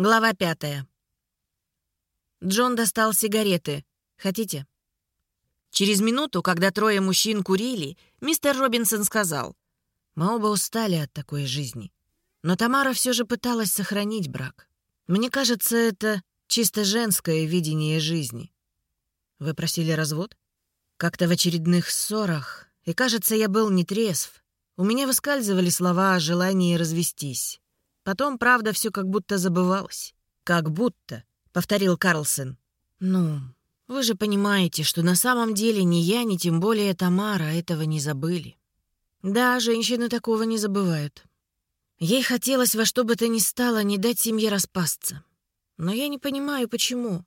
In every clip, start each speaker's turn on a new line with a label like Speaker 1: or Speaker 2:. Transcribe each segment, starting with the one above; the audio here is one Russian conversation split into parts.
Speaker 1: Глава пятая. Джон достал сигареты. Хотите? Через минуту, когда трое мужчин курили, мистер Робинсон сказал, «Мы оба устали от такой жизни. Но Тамара все же пыталась сохранить брак. Мне кажется, это чисто женское видение жизни. Вы просили развод? Как-то в очередных ссорах, и, кажется, я был нетрезв. У меня выскальзывали слова о желании развестись. Потом, правда, все как будто забывалось. «Как будто», — повторил Карлсон. «Ну, вы же понимаете, что на самом деле ни я, ни тем более Тамара этого не забыли. Да, женщины такого не забывают. Ей хотелось во что бы то ни стало не дать семье распасться. Но я не понимаю, почему.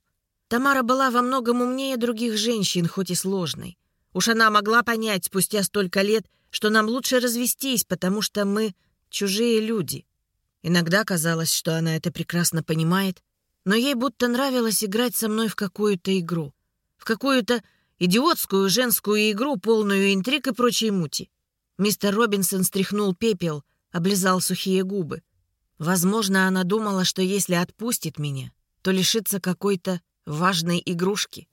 Speaker 1: Тамара была во многом умнее других женщин, хоть и сложной. Уж она могла понять спустя столько лет, что нам лучше развестись, потому что мы чужие люди. Иногда казалось, что она это прекрасно понимает, но ей будто нравилось играть со мной в какую-то игру. В какую-то идиотскую женскую игру, полную интриг и прочей мути. Мистер Робинсон стряхнул пепел, облизал сухие губы. Возможно, она думала, что если отпустит меня, то лишится какой-то важной игрушки.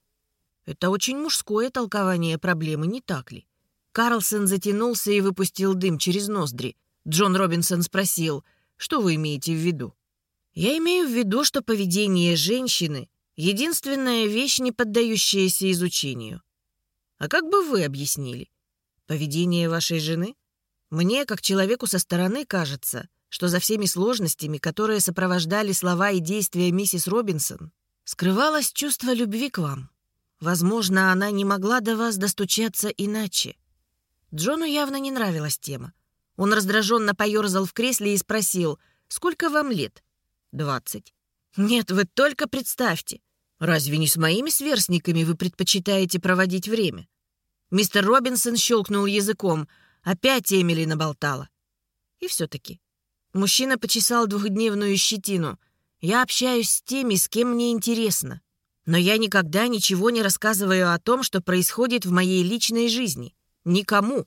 Speaker 1: Это очень мужское толкование проблемы, не так ли? Карлсон затянулся и выпустил дым через ноздри. Джон Робинсон спросил — что вы имеете в виду? Я имею в виду, что поведение женщины — единственная вещь, не поддающаяся изучению. А как бы вы объяснили? Поведение вашей жены? Мне, как человеку со стороны, кажется, что за всеми сложностями, которые сопровождали слова и действия миссис Робинсон, скрывалось чувство любви к вам. Возможно, она не могла до вас достучаться иначе. Джону явно не нравилась тема. Он раздраженно поерзал в кресле и спросил, «Сколько вам лет?» «Двадцать». «Нет, вы только представьте. Разве не с моими сверстниками вы предпочитаете проводить время?» Мистер Робинсон щелкнул языком. Опять Эмили наболтала. И все-таки. Мужчина почесал двухдневную щетину. «Я общаюсь с теми, с кем мне интересно. Но я никогда ничего не рассказываю о том, что происходит в моей личной жизни. Никому.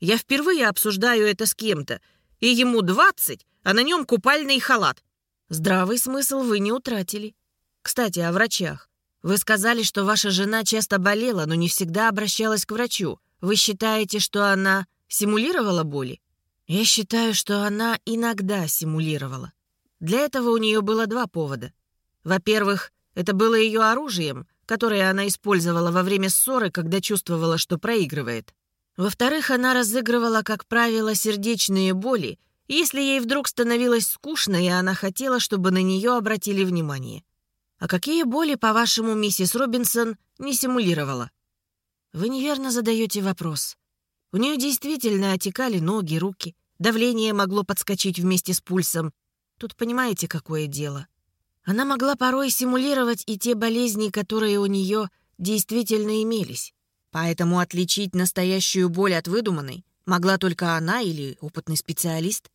Speaker 1: Я впервые обсуждаю это с кем-то, и ему двадцать, а на нем купальный халат. Здравый смысл вы не утратили. Кстати, о врачах. Вы сказали, что ваша жена часто болела, но не всегда обращалась к врачу. Вы считаете, что она симулировала боли? Я считаю, что она иногда симулировала. Для этого у нее было два повода. Во-первых, это было ее оружием, которое она использовала во время ссоры, когда чувствовала, что проигрывает. Во-вторых, она разыгрывала, как правило, сердечные боли, если ей вдруг становилось скучно, и она хотела, чтобы на нее обратили внимание. А какие боли, по-вашему, миссис Робинсон не симулировала? Вы неверно задаете вопрос. У нее действительно отекали ноги, руки. Давление могло подскочить вместе с пульсом. Тут понимаете, какое дело. Она могла порой симулировать и те болезни, которые у нее действительно имелись. Поэтому отличить настоящую боль от выдуманной могла только она или опытный специалист.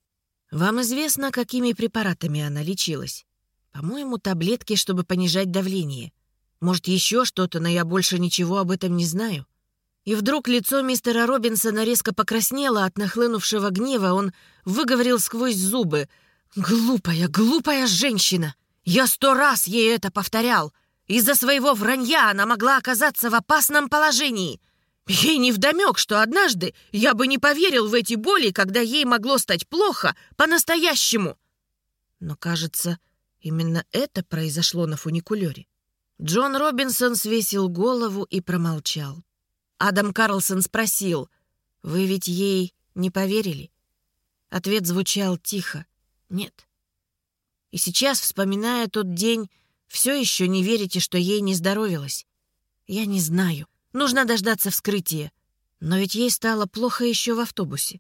Speaker 1: Вам известно, какими препаратами она лечилась? По-моему, таблетки, чтобы понижать давление. Может, еще что-то, но я больше ничего об этом не знаю. И вдруг лицо мистера Робинсона резко покраснело от нахлынувшего гнева. Он выговорил сквозь зубы. «Глупая, глупая женщина! Я сто раз ей это повторял! Из-за своего вранья она могла оказаться в опасном положении. Ей невдомек, что однажды я бы не поверил в эти боли, когда ей могло стать плохо по-настоящему. Но, кажется, именно это произошло на фуникулере. Джон Робинсон свесил голову и промолчал. Адам Карлсон спросил, «Вы ведь ей не поверили?» Ответ звучал тихо, «Нет». И сейчас, вспоминая тот день, все еще не верите, что ей не здоровилось? Я не знаю. Нужно дождаться вскрытия. Но ведь ей стало плохо еще в автобусе.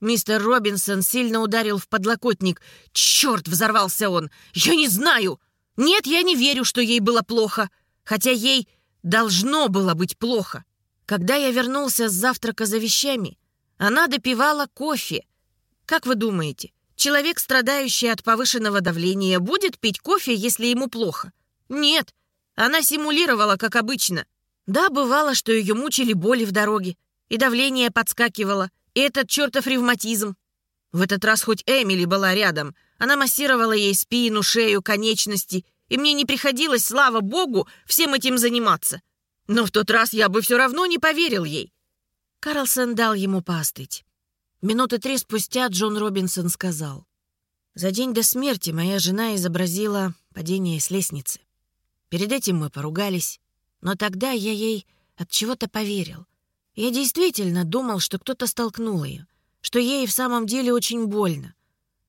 Speaker 1: Мистер Робинсон сильно ударил в подлокотник. «Черт!» — взорвался он. «Я не знаю! Нет, я не верю, что ей было плохо. Хотя ей должно было быть плохо. Когда я вернулся с завтрака за вещами, она допивала кофе. Как вы думаете, Человек, страдающий от повышенного давления, будет пить кофе, если ему плохо? Нет, она симулировала, как обычно. Да, бывало, что ее мучили боли в дороге, и давление подскакивало, и этот чертов ревматизм. В этот раз хоть Эмили была рядом. Она массировала ей спину, шею, конечности, и мне не приходилось, слава богу, всем этим заниматься. Но в тот раз я бы все равно не поверил ей. Карлсон дал ему поостыть. Минуты три спустя Джон Робинсон сказал. «За день до смерти моя жена изобразила падение с лестницы. Перед этим мы поругались, но тогда я ей от чего-то поверил. Я действительно думал, что кто-то столкнул ее, что ей в самом деле очень больно.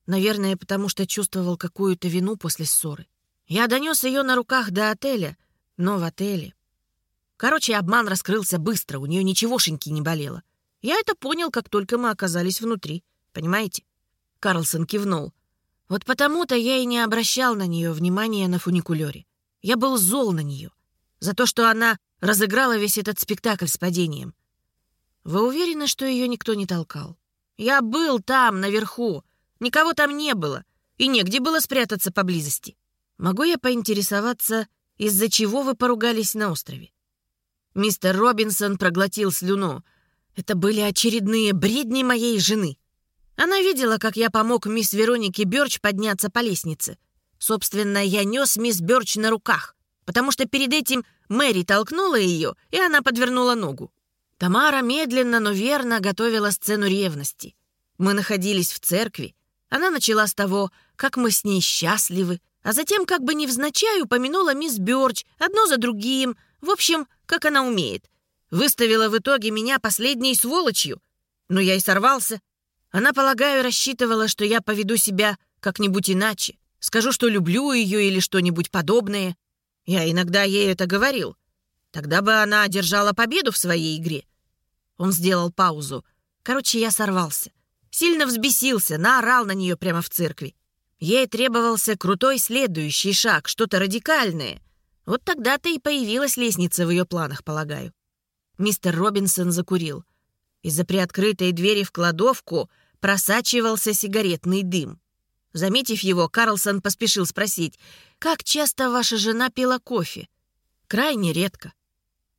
Speaker 1: Наверное, потому что чувствовал какую-то вину после ссоры. Я донес ее на руках до отеля, но в отеле. Короче, обман раскрылся быстро, у нее ничегошеньки не болело. Я это понял, как только мы оказались внутри. Понимаете? Карлсон кивнул. Вот потому-то я и не обращал на нее внимания на фуникулере. Я был зол на нее. За то, что она разыграла весь этот спектакль с падением. Вы уверены, что ее никто не толкал? Я был там, наверху. Никого там не было. И негде было спрятаться поблизости. Могу я поинтересоваться, из-за чего вы поругались на острове? Мистер Робинсон проглотил слюну. Это были очередные бредни моей жены. Она видела, как я помог мисс Веронике Бёрч подняться по лестнице. Собственно, я нес мисс Бёрч на руках, потому что перед этим Мэри толкнула ее, и она подвернула ногу. Тамара медленно, но верно готовила сцену ревности. Мы находились в церкви. Она начала с того, как мы с ней счастливы, а затем как бы невзначай упомянула мисс Бёрч одно за другим, в общем, как она умеет. Выставила в итоге меня последней сволочью. Но я и сорвался. Она, полагаю, рассчитывала, что я поведу себя как-нибудь иначе. Скажу, что люблю ее или что-нибудь подобное. Я иногда ей это говорил. Тогда бы она одержала победу в своей игре. Он сделал паузу. Короче, я сорвался. Сильно взбесился, наорал на нее прямо в церкви. Ей требовался крутой следующий шаг, что-то радикальное. Вот тогда-то и появилась лестница в ее планах, полагаю. Мистер Робинсон закурил. Из-за приоткрытой двери в кладовку просачивался сигаретный дым. Заметив его, Карлсон поспешил спросить, «Как часто ваша жена пила кофе?» «Крайне редко».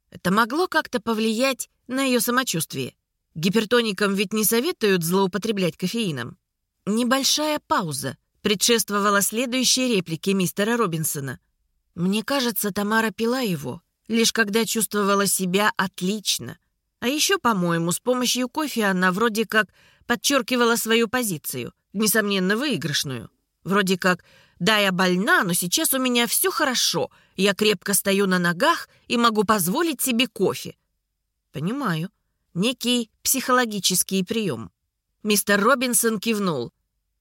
Speaker 1: Это могло как-то повлиять на ее самочувствие. Гипертоникам ведь не советуют злоупотреблять кофеином. Небольшая пауза предшествовала следующей реплике мистера Робинсона. «Мне кажется, Тамара пила его, лишь когда чувствовала себя отлично. А еще, по-моему, с помощью кофе она вроде как подчеркивала свою позицию, несомненно, выигрышную. Вроде как «Да, я больна, но сейчас у меня все хорошо. Я крепко стою на ногах и могу позволить себе кофе». «Понимаю. Некий психологический прием». Мистер Робинсон кивнул.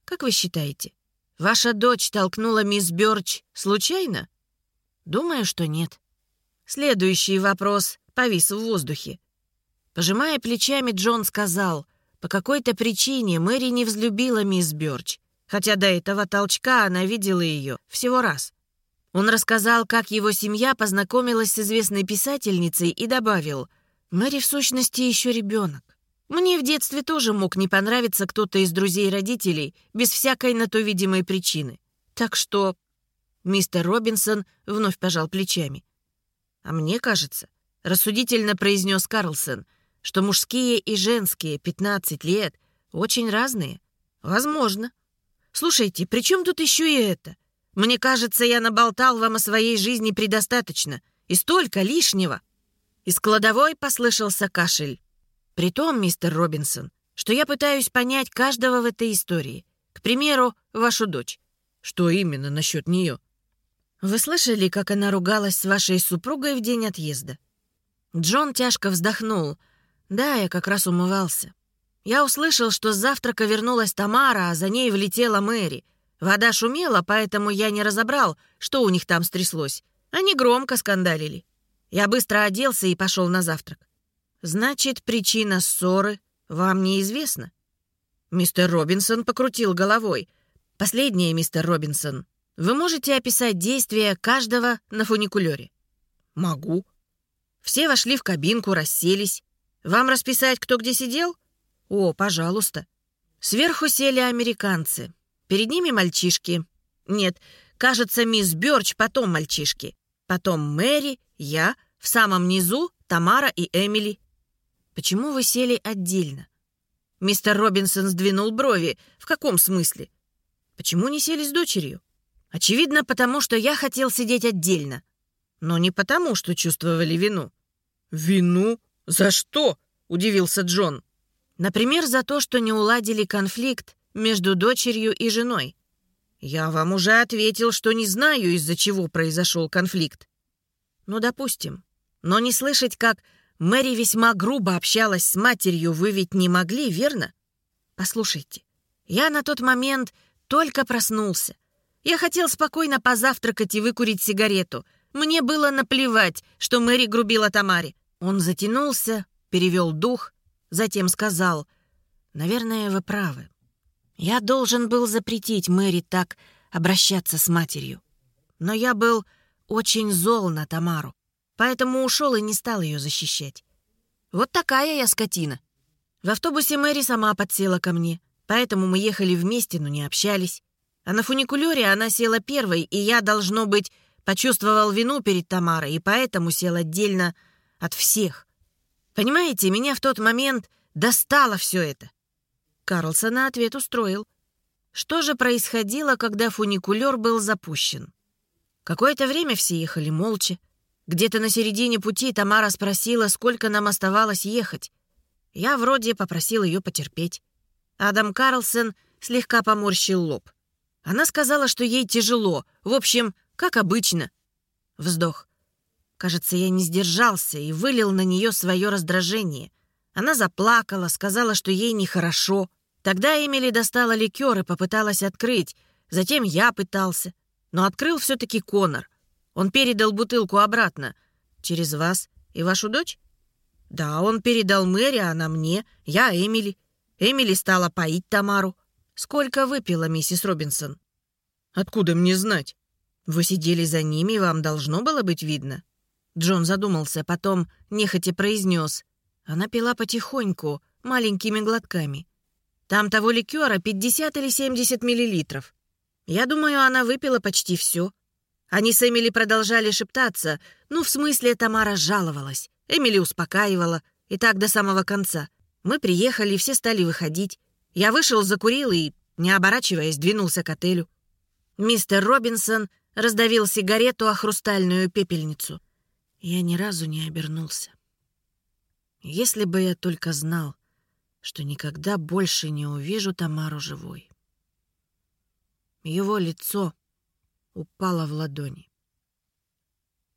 Speaker 1: «Как вы считаете, ваша дочь толкнула мисс Бёрч случайно?» «Думаю, что нет». Следующий вопрос повис в воздухе. Пожимая плечами, Джон сказал, по какой-то причине Мэри не взлюбила мисс Бёрч хотя до этого толчка она видела ее всего раз. Он рассказал, как его семья познакомилась с известной писательницей и добавил, «Мэри в сущности еще ребенок. Мне в детстве тоже мог не понравиться кто-то из друзей родителей без всякой на то видимой причины. Так что...» Мистер Робинсон вновь пожал плечами. «А мне кажется, — рассудительно произнес Карлсон, — что мужские и женские 15 лет очень разные. Возможно. Слушайте, при чем тут еще и это? Мне кажется, я наболтал вам о своей жизни предостаточно. И столько лишнего». Из кладовой послышался кашель. «Притом, мистер Робинсон, что я пытаюсь понять каждого в этой истории. К примеру, вашу дочь. Что именно насчет нее? Вы слышали, как она ругалась с вашей супругой в день отъезда? Джон тяжко вздохнул. Да, я как раз умывался. Я услышал, что с завтрака вернулась Тамара, а за ней влетела Мэри. Вода шумела, поэтому я не разобрал, что у них там стряслось. Они громко скандалили. Я быстро оделся и пошел на завтрак. Значит, причина ссоры вам неизвестна? Мистер Робинсон покрутил головой. Последнее, мистер Робинсон. Вы можете описать действия каждого на фуникулере? Могу. Все вошли в кабинку, расселись. Вам расписать, кто где сидел? «О, пожалуйста». Сверху сели американцы. Перед ними мальчишки. Нет, кажется, мисс Бёрч, потом мальчишки. Потом Мэри, я, в самом низу Тамара и Эмили. Почему вы сели отдельно? Мистер Робинсон сдвинул брови. В каком смысле? Почему не сели с дочерью? Очевидно, потому что я хотел сидеть отдельно. Но не потому, что чувствовали вину.
Speaker 2: «Вину? За что?» — удивился Джон.
Speaker 1: Например, за то, что не уладили конфликт между дочерью и женой.
Speaker 2: Я вам уже ответил, что не знаю, из-за чего произошел конфликт.
Speaker 1: Ну, допустим. Но не слышать, как Мэри весьма грубо общалась с матерью, вы ведь не могли, верно? Послушайте, я на тот момент только проснулся. Я хотел спокойно позавтракать и выкурить сигарету. Мне было наплевать, что Мэри грубила Тамаре. Он затянулся, перевел дух, затем сказал, «Наверное, вы правы. Я должен был запретить Мэри так обращаться с матерью. Но я был очень зол на Тамару. Поэтому ушел и не стал ее защищать. Вот такая я скотина. В автобусе Мэри сама подсела ко мне, поэтому мы ехали вместе, но не общались. А на фуникулере она села первой, и я, должно быть, почувствовал вину перед Тамарой, и поэтому сел отдельно от всех. Понимаете, меня в тот момент достало все это. Карлсона ответ устроил. Что же происходило, когда фуникулер был запущен? Какое-то время все ехали молча. Где-то на середине пути Тамара спросила, сколько нам оставалось ехать. Я вроде попросил ее потерпеть. Адам Карлсон слегка поморщил лоб. Она сказала, что ей тяжело. В общем, как обычно. Вздох. Кажется, я не сдержался и вылил на нее свое раздражение. Она заплакала, сказала, что ей нехорошо. Тогда Эмили достала ликер и попыталась открыть. Затем я пытался. Но открыл все-таки Конор. Он передал бутылку обратно. Через вас и вашу дочь? Да, он передал Мэри, а она мне. Я Эмили. Эмили стала поить Тамару. Сколько выпила миссис Робинсон?
Speaker 2: Откуда мне знать?
Speaker 1: Вы сидели за ними, вам должно было быть видно. Джон задумался, потом нехотя произнес. Она пила потихоньку, маленькими глотками. Там того ликера 50 или 70 миллилитров. Я думаю, она выпила почти все. Они с Эмили продолжали шептаться. Ну, в смысле, Тамара жаловалась. Эмили успокаивала. И так до самого конца. Мы приехали, все стали выходить. Я вышел, закурил и, не оборачиваясь, двинулся к отелю. Мистер Робинсон раздавил сигарету о хрустальную пепельницу. Я ни разу не обернулся. Если бы я только знал, что никогда больше не увижу Тамару живой. Его лицо упала в ладони.